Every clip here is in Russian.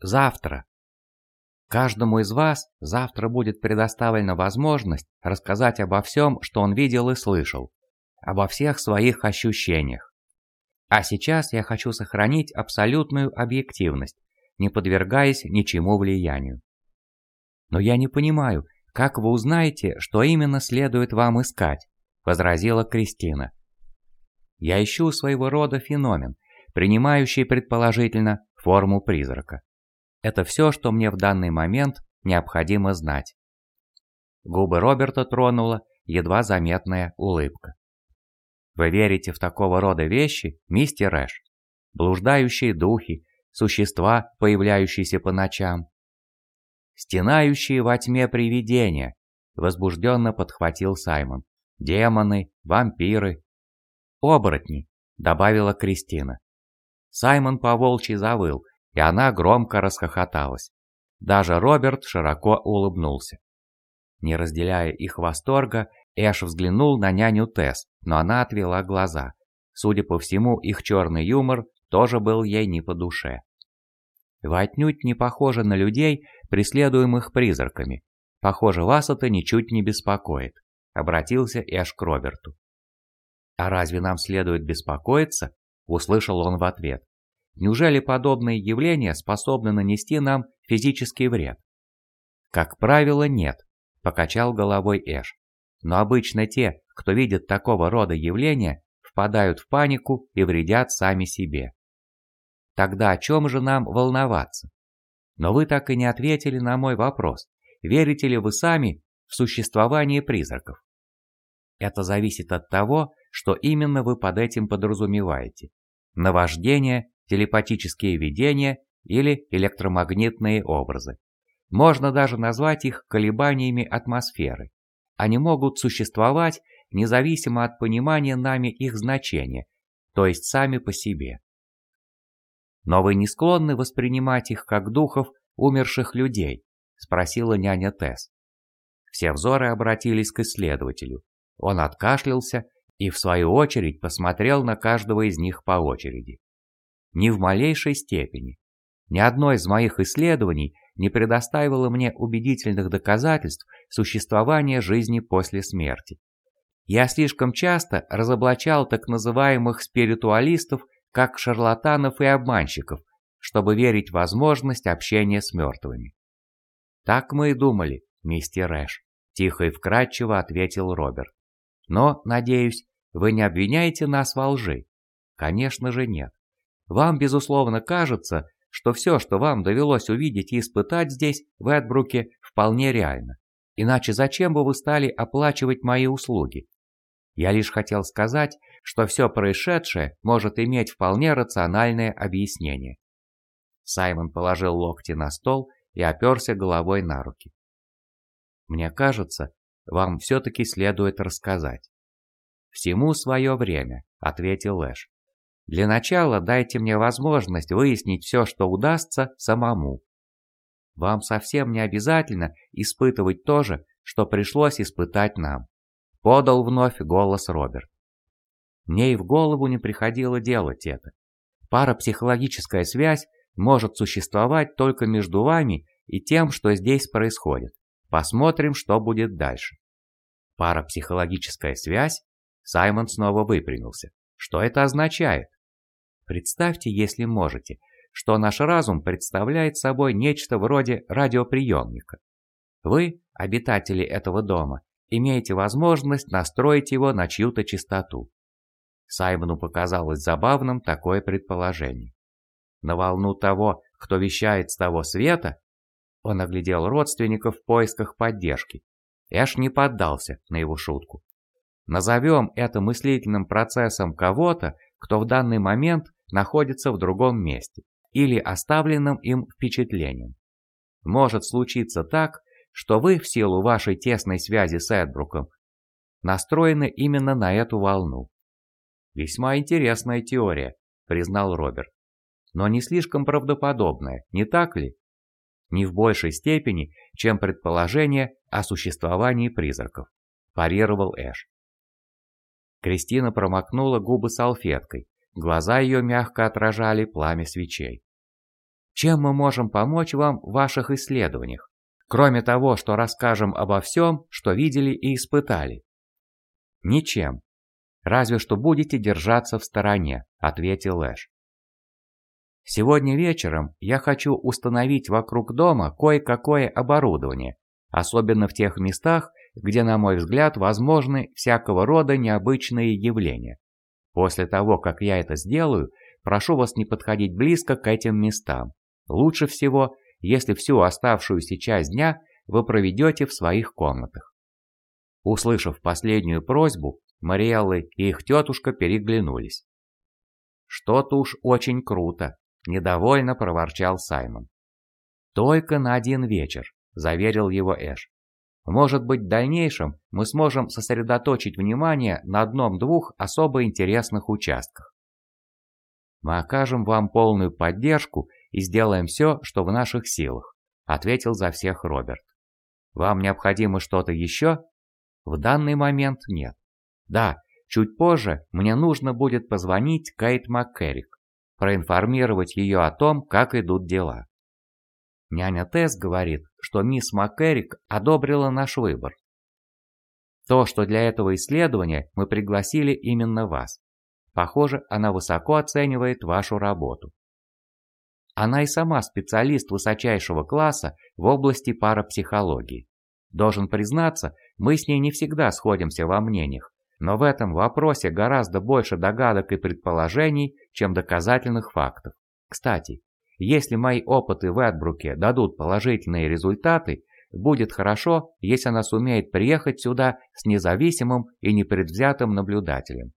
Завтра. Каждому из вас завтра будет предоставлена возможность рассказать обо всем, что он видел и слышал, обо всех своих ощущениях. А сейчас я хочу сохранить абсолютную объективность, не подвергаясь ничему влиянию. Но я не понимаю, как вы узнаете, что именно следует вам искать, возразила Кристина. Я ищу своего рода феномен, принимающий предположительно форму призрака. Это все, что мне в данный момент необходимо знать. Губы Роберта тронула едва заметная улыбка. Вы верите в такого рода вещи, мистер Эш? Блуждающие духи, существа, появляющиеся по ночам. Стенающие во тьме привидения, возбужденно подхватил Саймон. Демоны, вампиры. Оборотни, добавила Кристина. Саймон поволчьи завыл, и она громко расхохоталась. Даже Роберт широко улыбнулся. Не разделяя их восторга, Эш взглянул на няню Тесс, но она отвела глаза. Судя по всему, их черный юмор тоже был ей не по душе. Вы отнюдь не похожи на людей, преследуемых призраками. Похоже, вас это ничуть не беспокоит», — обратился Эш к Роберту. «А разве нам следует беспокоиться?» — услышал он в ответ. «Неужели подобные явления способны нанести нам физический вред?» «Как правило, нет», — покачал головой Эш. «Но обычно те, кто видит такого рода явления, впадают в панику и вредят сами себе. Тогда о чем же нам волноваться? Но вы так и не ответили на мой вопрос. Верите ли вы сами в существование призраков? Это зависит от того, что именно вы под этим подразумеваете. Наваждение, телепатические видения или электромагнитные образы. Можно даже назвать их колебаниями атмосферы. Они могут существовать независимо от понимания нами их значения, то есть сами по себе. «Но вы не склонны воспринимать их как духов умерших людей?» – спросила няня Тесс. Все взоры обратились к исследователю. Он откашлялся и, в свою очередь, посмотрел на каждого из них по очереди. Ни в малейшей степени. Ни одно из моих исследований не предоставило мне убедительных доказательств существования жизни после смерти. Я слишком часто разоблачал так называемых спиритуалистов как шарлатанов и обманщиков, чтобы верить в возможность общения с мертвыми. «Так мы и думали, мистер Рэш», – тихо и вкратчиво ответил Роберт. «Но, надеюсь, вы не обвиняете нас во лжи?» «Конечно же нет. Вам, безусловно, кажется, что все, что вам довелось увидеть и испытать здесь, в Эдбруке, вполне реально. Иначе зачем бы вы стали оплачивать мои услуги? Я лишь хотел сказать, что все происшедшее может иметь вполне рациональное объяснение. Саймон положил локти на стол и оперся головой на руки. «Мне кажется, вам все-таки следует рассказать». «Всему свое время», — ответил Эш. «Для начала дайте мне возможность выяснить все, что удастся, самому. Вам совсем не обязательно испытывать то же, что пришлось испытать нам. Подал вновь голос Роберт. Мне и в голову не приходило делать это. Парапсихологическая связь может существовать только между вами и тем, что здесь происходит. Посмотрим, что будет дальше. Парапсихологическая связь? Саймон снова выпрямился. Что это означает? Представьте, если можете, что наш разум представляет собой нечто вроде радиоприемника. Вы, обитатели этого дома, имеете возможность настроить его на чью-то частоту. Саймону показалось забавным такое предположение. На волну того, кто вещает с того света, он оглядел родственников в поисках поддержки. Эш не поддался на его шутку. Назовем это мыслительным процессом кого-то, кто в данный момент находится в другом месте или оставленным им впечатлением. Может случиться так, что вы в силу вашей тесной связи с Эдбруком настроены именно на эту волну. Весьма интересная теория, признал Роберт. Но не слишком правдоподобная, не так ли? Не в большей степени, чем предположение о существовании призраков, парировал Эш. Кристина промокнула губы салфеткой, глаза ее мягко отражали пламя свечей. Чем мы можем помочь вам в ваших исследованиях? Кроме того, что расскажем обо всем, что видели и испытали. Ничем. Разве что будете держаться в стороне, ответил Эш. Сегодня вечером я хочу установить вокруг дома кое-какое оборудование, особенно в тех местах, где, на мой взгляд, возможны всякого рода необычные явления. После того, как я это сделаю, прошу вас не подходить близко к этим местам. Лучше всего, если всю оставшуюся часть дня вы проведете в своих комнатах. Услышав последнюю просьбу, Мариэллы и их тетушка переглянулись. «Что-то уж очень круто», – недовольно проворчал Саймон. «Только на один вечер», – заверил его Эш. Может быть, в дальнейшем мы сможем сосредоточить внимание на одном-двух особо интересных участках. Мы окажем вам полную поддержку и сделаем все, что в наших силах, ответил за всех Роберт. Вам необходимо что-то еще? В данный момент нет. Да, чуть позже мне нужно будет позвонить Кейт МакКеррик, проинформировать ее о том, как идут дела. Няня Тесс говорит, что мисс МакКеррик одобрила наш выбор. То, что для этого исследования мы пригласили именно вас. Похоже, она высоко оценивает вашу работу. Она и сама специалист высочайшего класса в области парапсихологии. Должен признаться, мы с ней не всегда сходимся во мнениях, но в этом вопросе гораздо больше догадок и предположений, чем доказательных фактов. Кстати, если мои опыты в Эдбруке дадут положительные результаты, будет хорошо, если она сумеет приехать сюда с независимым и непредвзятым наблюдателем.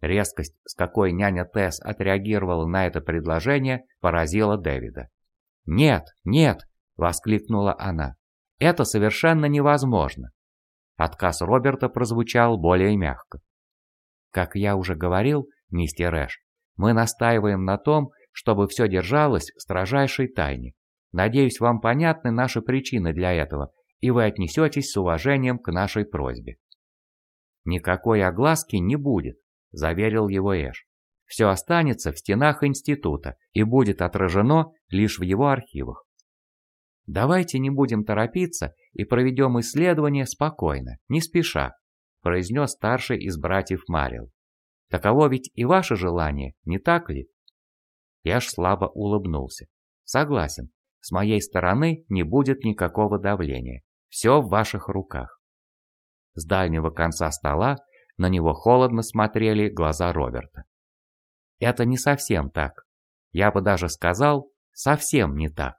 Резкость, с какой няня Тесс отреагировала на это предложение, поразила Дэвида. «Нет, нет!» – воскликнула она. «Это совершенно невозможно!» Отказ Роберта прозвучал более мягко. «Как я уже говорил, мистер Эш, мы настаиваем на том, чтобы все держалось в строжайшей тайне. Надеюсь, вам понятны наши причины для этого, и вы отнесетесь с уважением к нашей просьбе». «Никакой огласки не будет», – заверил его Эш. «Все останется в стенах института и будет отражено лишь в его архивах. Давайте не будем торопиться и проведем исследование спокойно, не спеша», – произнес старший из братьев Марил. «Таково ведь и ваше желание, не так ли?» Я аж слабо улыбнулся. Согласен, с моей стороны не будет никакого давления. Все в ваших руках. С дальнего конца стола на него холодно смотрели глаза Роберта. Это не совсем так. Я бы даже сказал, совсем не так.